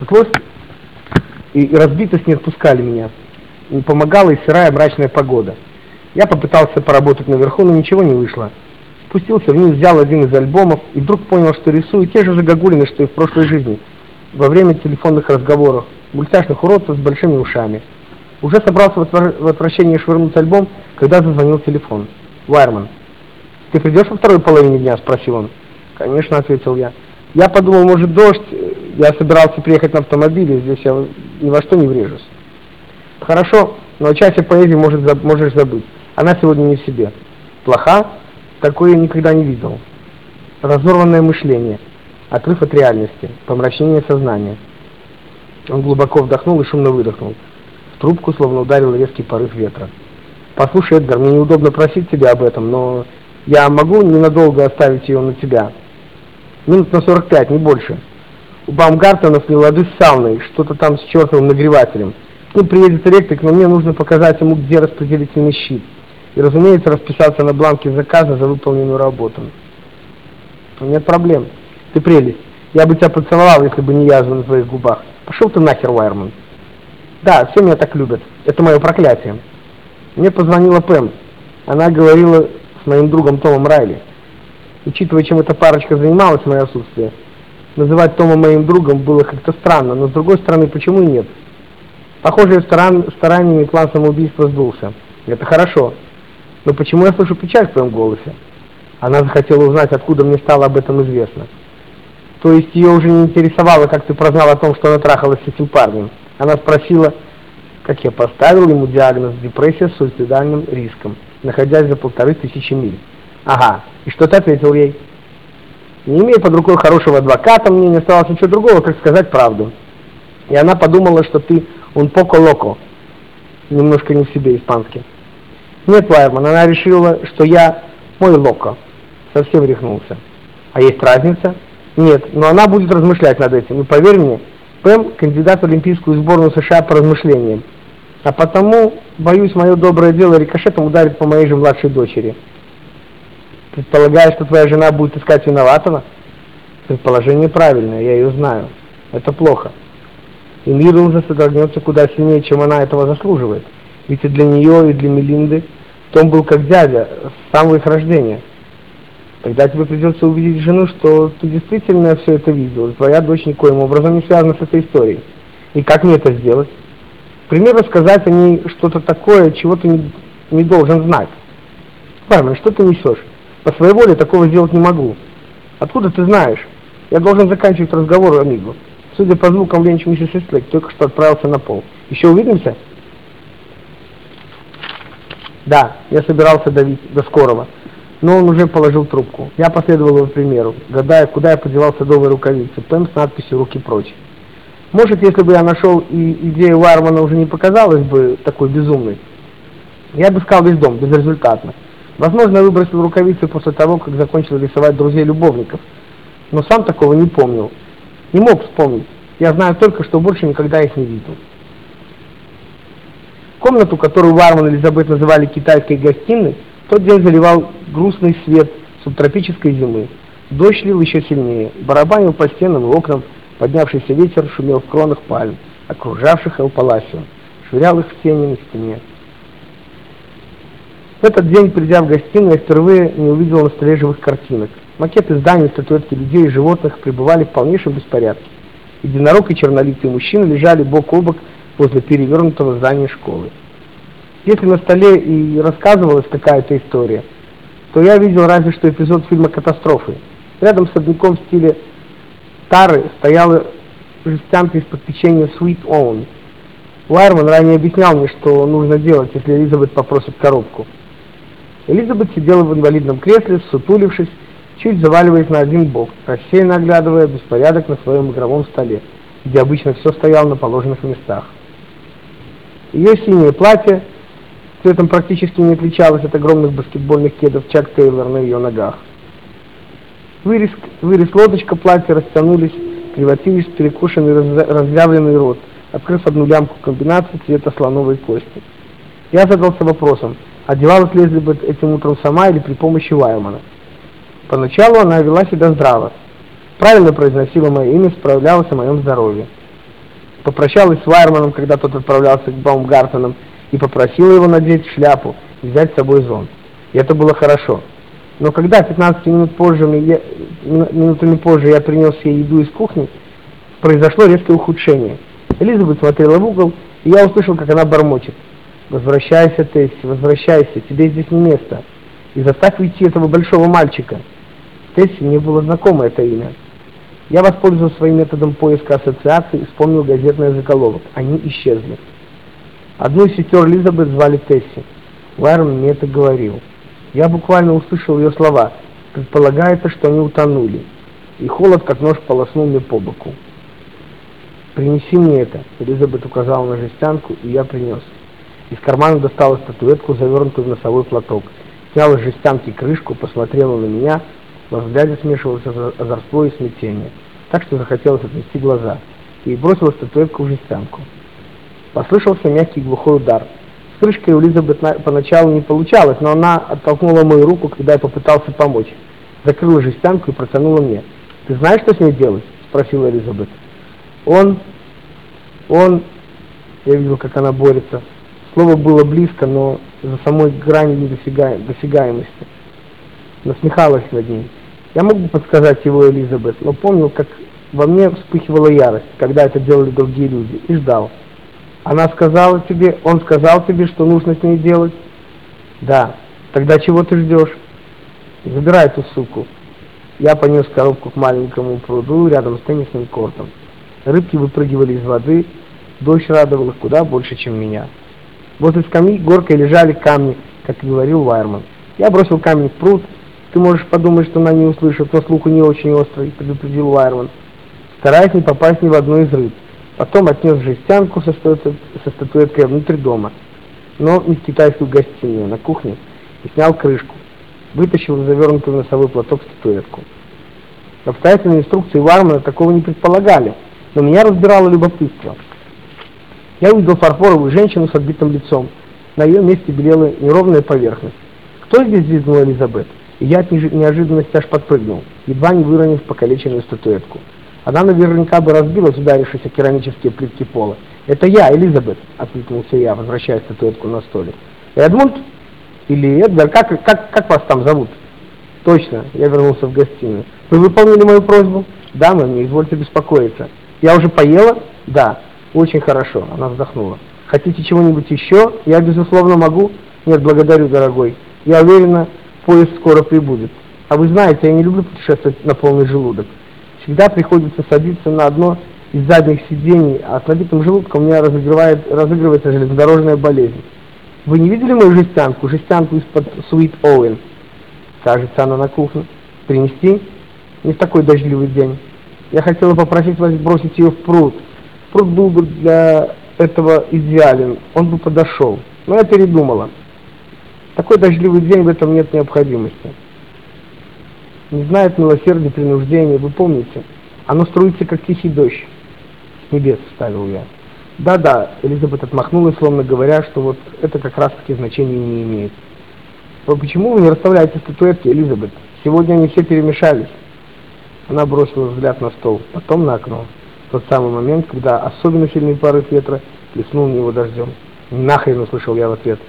Пришлось, и, разбитость не отпускали меня. Не помогала и сырая мрачная погода. Я попытался поработать наверху, но ничего не вышло. Спустился вниз, взял один из альбомов и вдруг понял, что рисую те же загогулины, что и в прошлой жизни, во время телефонных разговоров, мультяшных уродцев с большими ушами. Уже собрался в отвращении швырнуть альбом, когда зазвонил телефон. Вайерман. «Ты придешь во второй половине дня?» – спросил он. «Конечно», – ответил я. «Я подумал, может, дождь. Я собирался приехать на автомобиле, здесь я ни во что не врежусь». «Хорошо, но о часе поэзии может, можешь забыть. Она сегодня не в себе». «Плоха?» Такое я никогда не видел. Разорванное мышление, отрыв от реальности, помрачнение сознания. Он глубоко вдохнул и шумно выдохнул. В трубку словно ударил резкий порыв ветра. «Послушай, Эдгар, мне неудобно просить тебя об этом, но я могу ненадолго оставить ее на тебя? Минут на 45, не больше. У Баумгартенов не лады с сауной, что-то там с чертовым нагревателем. Ним приедет электрик, но мне нужно показать ему, где распределительный щит и, разумеется, расписаться на бланке заказа за выполненную работу. Нет проблем. Ты прелесть. Я бы тебя поцеловал, если бы не язва на твоих губах. Пошел ты нахер, Вайерман. Да, все меня так любят. Это мое проклятие. Мне позвонила Пэм. Она говорила с моим другом Томом Райли. Учитывая, чем эта парочка занималась в мое отсутствие, называть Тома моим другом было как-то странно, но с другой стороны, почему и нет? Похоже, старан, стараниями план самоубийства сдулся. Это хорошо. Но почему я слышу печаль в твоем голосе? Она захотела узнать, откуда мне стало об этом известно. То есть ее уже не интересовало, как ты прознал о том, что она трахалась с этим парнем. Она спросила, как я поставил ему диагноз депрессия с суицидальным риском, находясь за полторы тысячи миль. Ага, и что ты ответил ей? Не имея под рукой хорошего адвоката, мне не осталось ничего другого, как сказать правду. И она подумала, что ты un poco loco, немножко не в себе испанский. Нет, Вайерман, она решила, что я мой локо. Совсем рехнулся. А есть разница? Нет, но она будет размышлять над этим. И поверь мне, Пэм – кандидат в Олимпийскую сборную США по размышлениям. А потому, боюсь, мое доброе дело рикошетом ударит по моей же младшей дочери. Предполагаешь, что твоя жена будет искать виноватого? Предположение правильное, я ее знаю. Это плохо. И мир уже содрогнется куда сильнее, чем она этого заслуживает. Ведь и для нее, и для Мелинды Том был как дядя с самого их рождения. Тогда тебе придется убедить жену, что ты действительно все это видел, и твоя дочь никоим образом не связана с этой историей. И как мне это сделать? Примерно сказать о ней что-то такое, чего ты не, не должен знать. Бармен, что ты несешь? По своей воле такого сделать не могу. Откуда ты знаешь? Я должен заканчивать разговор, амигу. Судя по звукам, Ленч миссис Эстлек только что отправился на пол. Еще увидимся? Да, я собирался давить до скорого, но он уже положил трубку. Я последовал его примеру, гадая, куда я подевал садовые рукавицы, Пэм с надписью «Руки прочь». Может, если бы я нашел и идея Вармана уже не показалась бы такой безумной, я бы искал весь дом, безрезультатно. Возможно, выбросил рукавицы после того, как закончил рисовать друзей-любовников, но сам такого не помнил. Не мог вспомнить. Я знаю только, что больше никогда их не видел. Комнату, которую Варман и Элизабет называли китайской гостиной, тот день заливал грустный свет субтропической зимы. Дождь лил еще сильнее, барабанил по стенам и окнам, поднявшийся ветер шумел в кронах пальм, окружавших Эл-Паласио, швырял их в тени на стене. В этот день, придя в гостиную, я впервые не увидел на столе живых картинок. Макеты зданий, статуэтки людей и животных пребывали в полнейшем беспорядке. Единорог и чернолицые мужчины лежали бок о бок возле перевернутого здания школы. Если на столе и рассказывалась какая-то история, то я видел разве что эпизод фильма «Катастрофы». Рядом с особняком в стиле Тары стояла жестянка из-под печенья Sweet Own. Лайерман ранее объяснял мне, что нужно делать, если Элизабет попросит коробку. Элизабет сидела в инвалидном кресле, сутулившись, чуть заваливаясь на один бок, рассеянно оглядывая беспорядок на своем игровом столе, где обычно все стояло на положенных местах. Ее синее платье цветом практически не отличалось от огромных баскетбольных кедов Чак Тейлор на ее ногах. Вырез, вырез лодочка платья растянулись, превратились в перекушенный раз, разъявленный рот, открыв одну лямку комбинации цвета слоновой кости. Я задался вопросом, одевалась ли Элизабет этим утром сама или при помощи Ваймана. Поначалу она вела себя здраво, правильно произносила мое имя, справлялась о моем здоровье. попрощалась с Вайерманом, когда тот отправлялся к Баумгартенам, и попросила его надеть шляпу и взять с собой зонт. И это было хорошо. Но когда 15 минут позже, я, минутами позже я принес ей еду из кухни, произошло резкое ухудшение. Элизабет смотрела в угол, и я услышал, как она бормочет. «Возвращайся, Тесси, возвращайся, тебе здесь не место. И заставь уйти этого большого мальчика». Тесси мне было знакомо это имя. Я воспользовался своим методом поиска ассоциаций и вспомнил газетный заголовок. Они исчезли. Одну из сестер Элизабет звали Тесси. Лайрон мне это говорил. Я буквально услышал ее слова. Предполагается, что они утонули. И холод, как нож, полоснул мне по боку. «Принеси мне это», — Элизабет указала на жестянку, и я принес. Из кармана достала статуэтку, завернутую в носовой платок. Сняла с жестянки крышку, посмотрела на меня, во взгляде смешивалось озорство и смятение, так что захотелось отвести глаза, и бросила статуэтку в жестянку. Послышался мягкий глухой удар. С крышкой у Элизабет поначалу не получалось, но она оттолкнула мою руку, когда я попытался помочь. Закрыла жестянку и протянула мне. «Ты знаешь, что с ней делать?» — спросила Элизабет. «Он... он...» Я видел, как она борется. Слово было близко, но за самой гранью недосягаемости. Насмехалась над ней. Я мог бы подсказать его Элизабет, но помнил, как во мне вспыхивала ярость, когда это делали другие люди, и ждал. Она сказала тебе, он сказал тебе, что нужно с ней делать? Да. Тогда чего ты ждешь? Забирай эту суку. Я понес коробку к маленькому пруду рядом с теннисным кортом. Рыбки выпрыгивали из воды, дождь радовал их куда больше, чем меня. Возле скамьи горкой лежали камни, как и говорил Вайерман. Я бросил камень в пруд, ты можешь подумать, что она не услышит, но слух у нее очень острый, предупредил Вайерман, стараясь не попасть ни в одну из рыб. Потом отнес жестянку со, со статуэткой внутрь дома, но не в китайскую гостиную, на кухне, и снял крышку. Вытащил завернутую в носовой платок статуэтку. Обстоятельные инструкции Вармана такого не предполагали, но меня разбирало любопытство. Я увидел фарфоровую женщину с отбитым лицом. На ее месте белела неровная поверхность. «Кто здесь?» – визгнула Элизабет и я от неожиданности аж подпрыгнул, едва не выронив покалеченную статуэтку. Она наверняка бы разбилась, ударившись о керамические плитки пола. «Это я, Элизабет!» — откликнулся я, возвращая статуэтку на столик. «Эдмунд? Или Эдгар? Как, как, как вас там зовут?» «Точно!» — я вернулся в гостиную. «Вы выполнили мою просьбу?» «Да, мэм, не извольте беспокоиться». «Я уже поела?» «Да». «Очень хорошо», — она вздохнула. «Хотите чего-нибудь еще? Я, безусловно, могу?» «Нет, благодарю, дорогой. Я уверена, поезд скоро прибудет. А вы знаете, я не люблю путешествовать на полный желудок. Всегда приходится садиться на одно из задних сидений, а с набитым желудком у меня разыгрывается железнодорожная болезнь. Вы не видели мою жестянку? Жестянку из-под Sweet Owen. Кажется, она на кухне. Принести? Не в такой дождливый день. Я хотела попросить вас бросить ее в пруд. Пруд был бы для этого идеален, он бы подошел. Но я передумала. Такой дождливый день, в этом нет необходимости. Не знает милосердия принуждения, вы помните? Оно струится, как тихий дождь. С небес вставил я. Да-да, Элизабет отмахнулась, словно говоря, что вот это как раз-таки значения не имеет. Но почему вы не расставляете статуэтки, Элизабет? Сегодня они все перемешались. Она бросила взгляд на стол, потом на окно. Тот самый момент, когда особенно сильный порыв ветра плеснул в него дождем. «Нахрен!» — услышал я в ответ.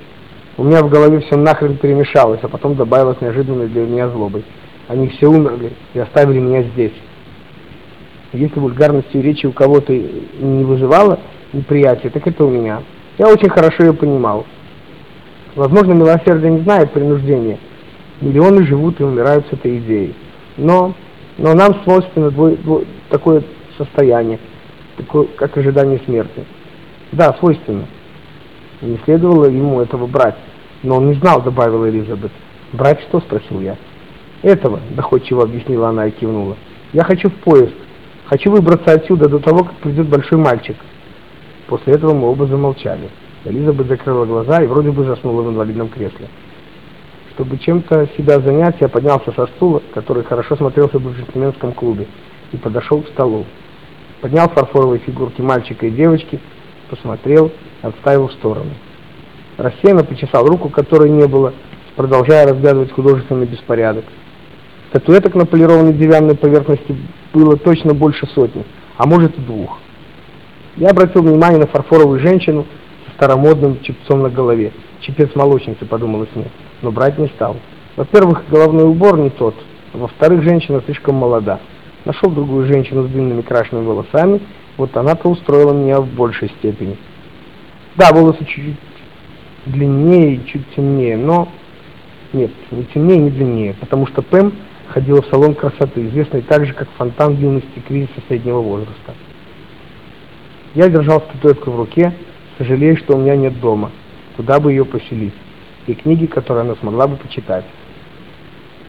У меня в голове все нахрен перемешалось, а потом добавилось неожиданной для меня злобой. Они все умерли и оставили меня здесь. Если вульгарностью речи у кого-то не вызывала неприятие, так это у меня. Я очень хорошо ее понимал. Возможно, милосердие не знает принуждения. Миллионы живут и умирают с этой идеей. Но, но нам свойственно двой, двой, такое состояние, такое, как ожидание смерти. Да, свойственно. Не следовало ему этого брать. Но он не знал, добавила Элизабет. Брать что? спросил я. Этого, доходчиво объяснила она и кивнула. Я хочу в поезд. Хочу выбраться отсюда до того, как придет большой мальчик. После этого мы оба замолчали. Элизабет закрыла глаза и вроде бы заснула в инвалидном кресле. Чтобы чем-то себя занять, я поднялся со стула, который хорошо смотрелся в джентльменском клубе, и подошел к столу. Поднял фарфоровые фигурки мальчика и девочки, посмотрел, отставил в сторону. Рассеянно почесал руку, которой не было, продолжая разглядывать художественный беспорядок. Статуэток на полированной деревянной поверхности было точно больше сотни, а может и двух. Я обратил внимание на фарфоровую женщину со старомодным чепцом на голове. Чепец молочницы, подумалось мне, но брать не стал. Во-первых, головной убор не тот. Во-вторых, женщина слишком молода. Нашел другую женщину с длинными крашенными волосами, вот она-то устроила меня в большей степени. Да, волосы чуть-чуть длиннее и чуть темнее, но... Нет, не темнее, не длиннее, потому что Пэм ходила в салон красоты, известный также как фонтан юности кризиса среднего возраста. Я держал статуэтку в руке, сожалея, что у меня нет дома, куда бы ее поселить, и книги, которые она смогла бы почитать.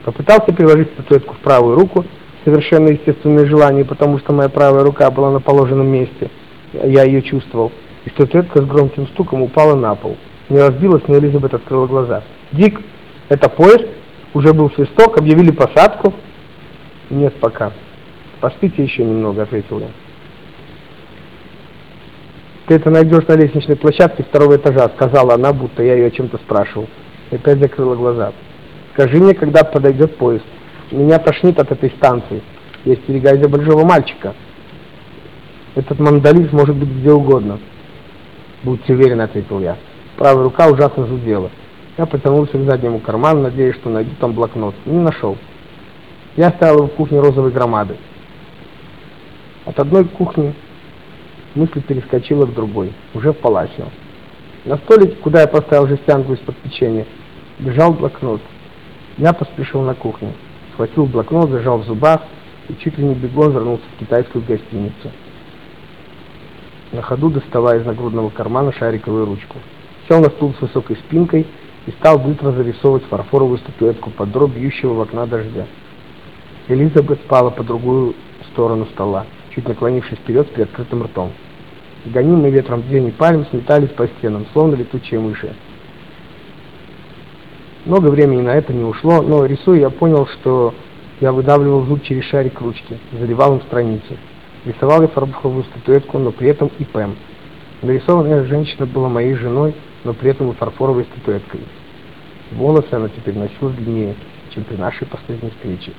Попытался приложить статуэтку в правую руку, совершенно естественное желание, потому что моя правая рука была на положенном месте, я ее чувствовал, и статуэтка с громким стуком упала на пол. Не разбилась, но Элизабет открыла глаза. «Дик, это поезд?» Уже был свисток, объявили посадку. Нет пока. Поспите еще немного, ответил я. Ты это найдешь на лестничной площадке второго этажа, сказала она, будто я ее о чем-то спрашивал. И опять закрыла глаза. Скажи мне, когда подойдет поезд. Меня тошнит от этой станции. Я стерегаюсь большого мальчика. Этот мандалист может быть где угодно. Будьте уверены, ответил я. Правая рука ужасно зудела. Я потянулся к заднему карману, надеясь, что найду там блокнот. Не нашел. Я оставил его в кухне розовой громады. От одной кухни мысль перескочила к другой, уже в палачную. На столике, куда я поставил жестянку из-под печенья, лежал блокнот. Я поспешил на кухню, схватил блокнот, зажал в зубах и чуть ли не бегом вернулся в китайскую гостиницу. На ходу доставая из нагрудного кармана шариковую ручку. Сел на стул с высокой спинкой и стал быстро зарисовывать фарфоровую статуэтку под дробь бьющего в окна дождя. Элизабет спала по другую сторону стола, чуть наклонившись вперед с приоткрытым ртом. Гонимые ветром тени пальм сметались по стенам, словно летучие мыши. Много времени на это не ушло, но рисуя я понял, что я выдавливал зуб через шарик ручки, заливал им страницы. Рисовал я фарфоровую статуэтку, но при этом и Пэм. Нарисованная женщина была моей женой, но при этом и фарфоровой статуэткой. Волосы она теперь носила длиннее, чем при нашей последней встрече.